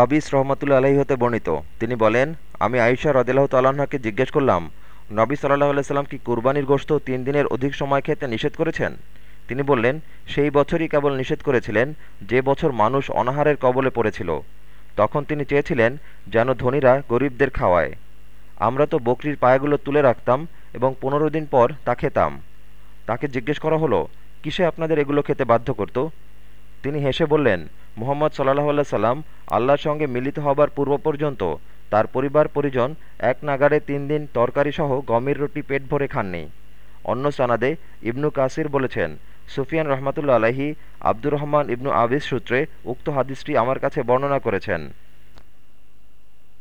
আবিস রহমতুল্লা আলহী হতে বর্ণিত। তিনি বলেন, আমি আয়সা রদিল্লাহ তাল্লাহকে জিজ্ঞেস করলাম, নবী সাল্লাহ আলাইসাল্লাম কি কুরবানির গোশত তিন দিনের অধিক সময় খেতে নিষেধ করেছেন? তিনি বললেন, সেই বছরই কেবল নিষেধ করেছিলেন যে বছর মানুষ অনাহারের কবলে পড়েছিল। তখন তিনি চেয়েছিলেন যেন ধনীরা গরিবদের খাওয়ায়। আমরা তো বকরির পায়াগুলো তুলে রাখতাম এবং পনেরো দিন পর তা খেতাম। তাকে জিজ্ঞেস করা হলো, কিসে আপনাদের এগুলো খেতে বাধ্য করত? তিনি হেসে বললেন মোহাম্মদ সাল্লাহ সাল্লাম আল্লাহর সঙ্গে মিলিত হবার পূর্ব পর্যন্ত তার পরিবার পরিজন এক নাগারে তিন দিন তরকারিসহ গমের রুটি পেট ভরে খাননি। অন্য সানাদে ইবনু কাসির বলেছেন, সুফিয়ান রহমাতুল্লা আলাহি আব্দুর রহমান ইবনু আবিস সূত্রে উক্ত হাদিসটি আমার কাছে বর্ণনা করেছেন।